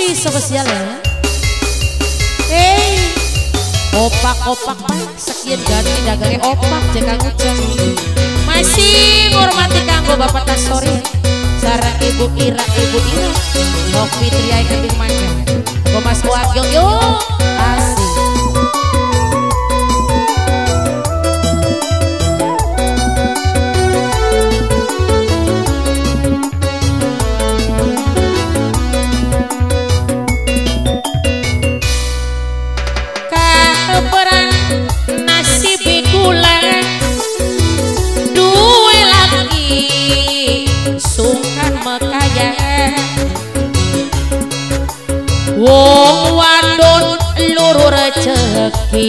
masih spesial ya Hey Opak-opak pak Sekian ganti dagangnya opak Jika ngucap Masih ngormati kanggo Bapak Tasori Sarang Ibu Ira Ibu Ira mekaya wong wadon lurur rezeki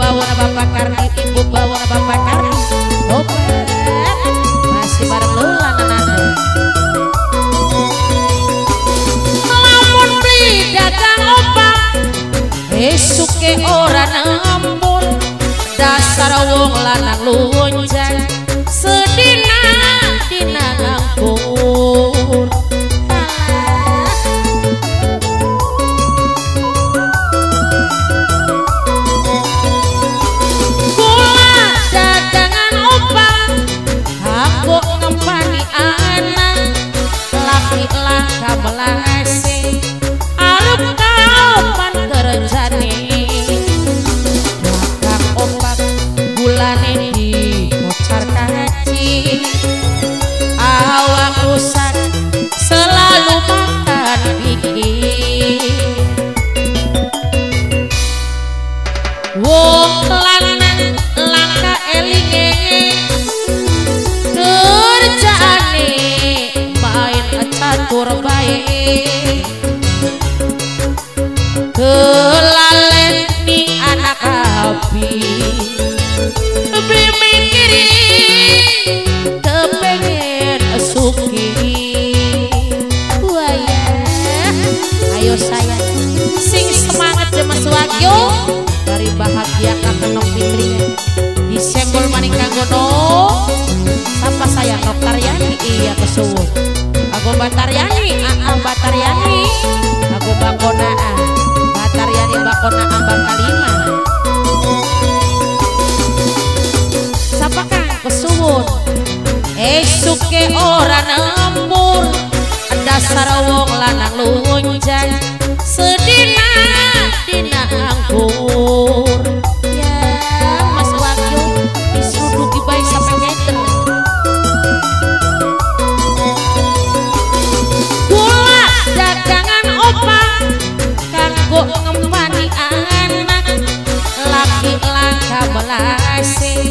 Bawona Bapak Karni Ibu Bawona Bapak Obat Masih bareng lu anak-anak. Lamun beli dagang opak Esuke ora nampun Dasar wong lanang lunjang Sedina kelalen ning anak api. Beli mikiri kepengen suki. Buaya ayo sayang sing semangat Mas Wagyo dari bahagia kakak Nok Fitri. Disenggol maning kanggo no. Apa saya Nok Taryani iya kesuwun. Aku Bataryani aa Esuke ora nembur dasar wong lanang lunjang sedina dina angkur ya Mas Wagyo disuduki bayi sampai meter kula dagangan opak kanggo ngempani anak. Laki langka belase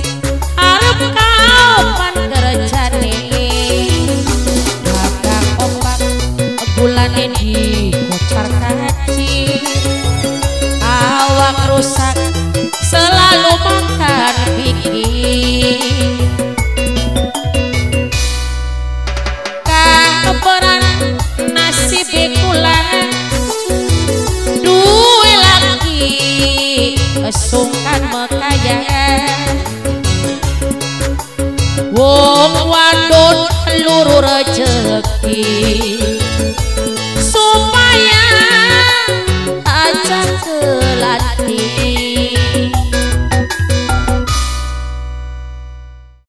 sungkan mekaya wong wadon luru rezeki supaya aja kelati